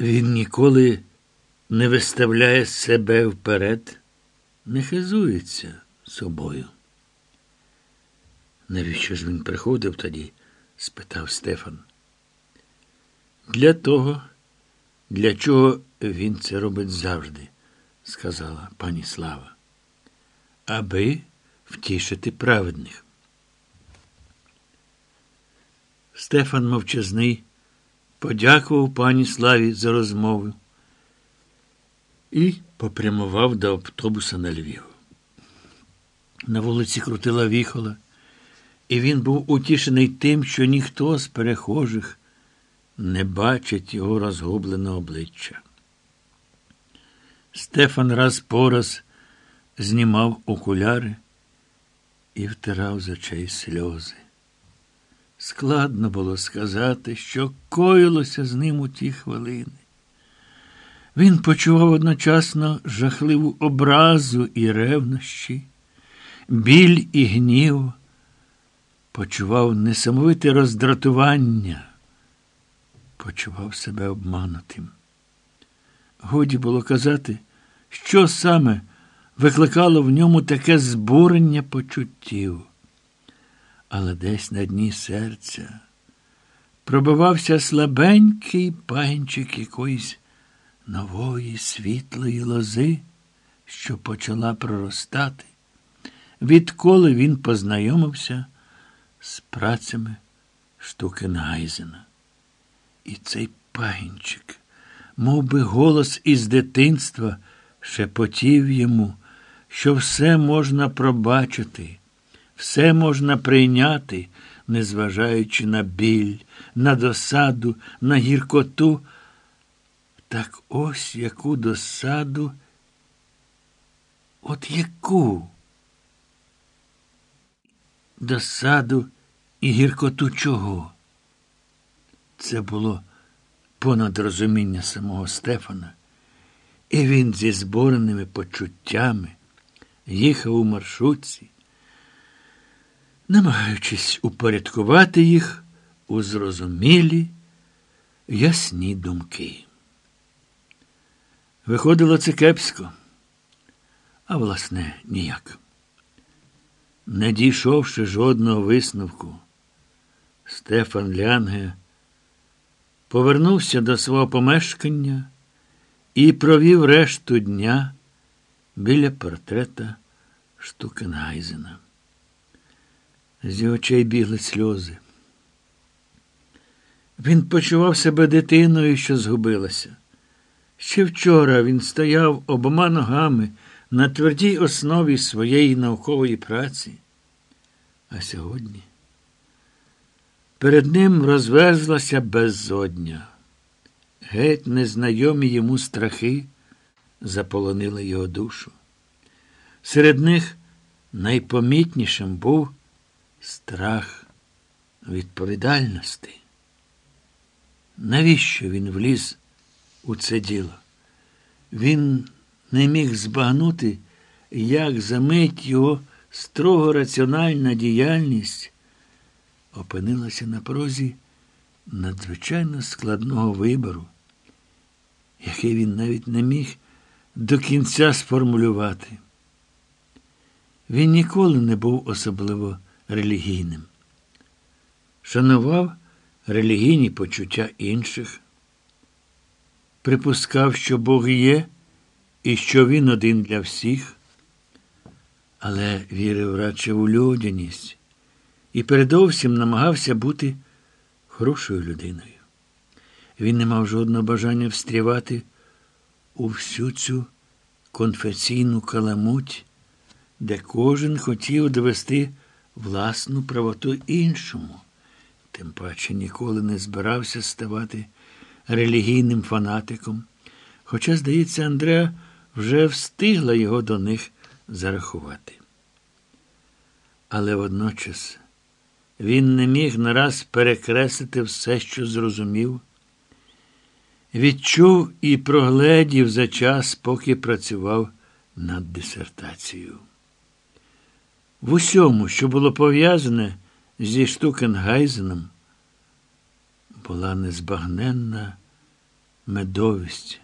Він ніколи не виставляє себе вперед, не хизується собою. Навіщо ж він приходив тоді? спитав Стефан. Для того, для чого він це робить завжди, сказала пані Слава. Аби втішити праведних. Стефан мовчазний подякував пані Славі за розмову і попрямував до автобуса на Львів. На вулиці крутила віхола, і він був утішений тим, що ніхто з перехожих не бачить його розгублене обличчя. Стефан раз по раз знімав окуляри і втирав з очей сльози. Складно було сказати, що коїлося з ним у ті хвилини. Він почував одночасно жахливу образу і ревнощі, біль і гнів, почував несамовите роздратування, почував себе обманутим. Годі було казати, що саме викликало в ньому таке збурення почуттів. Але десь на дні серця пробивався слабенький пагінчик якоїсь нової світлої лози, що почала проростати, відколи він познайомився з працями Штукенгайзена. І цей пагінчик, мов би голос із дитинства, шепотів йому, що все можна пробачити, все можна прийняти, незважаючи на біль, на досаду, на гіркоту. Так ось яку досаду, от яку досаду і гіркоту чого? Це було понад розуміння самого Стефана, і він зі збореними почуттями їхав у маршрутці, намагаючись упорядкувати їх у зрозумілі, ясні думки. Виходило це кепсько, а власне ніяк. Не дійшовши жодного висновку, Стефан Лянге повернувся до свого помешкання і провів решту дня біля портрета Штукенгайзена. З його очей бігли сльози. Він почував себе дитиною, що згубилася. Ще вчора він стояв обома ногами на твердій основі своєї наукової праці. А сьогодні перед ним розверзлася беззодня. Геть незнайомі йому страхи заполонили його душу. Серед них найпомітнішим був страх відповідальності. Навіщо він вліз у це діло? Він не міг збагнути, як за мить його строго раціональна діяльність опинилася на прозі надзвичайно складного вибору, який він навіть не міг до кінця сформулювати. Він ніколи не був особливо релігійним. Шанував релігійні почуття інших, припускав, що Бог є і що він один для всіх, але вірив радше у людяність і передовсім намагався бути хорошою людиною. Він не мав жодного бажання встрівати у всю цю конфесійну каламуть, де кожен хотів довести власну правоту іншому, тим паче ніколи не збирався ставати релігійним фанатиком. Хоча, здається, Андреа вже встигла його до них зарахувати. Але водночас він не міг нараз перекреслити все, що зрозумів, відчув і прогледів за час, поки працював над дисертацією. В усьому, що було пов'язане зі Штукенгайзеном, була незбагненна медовість.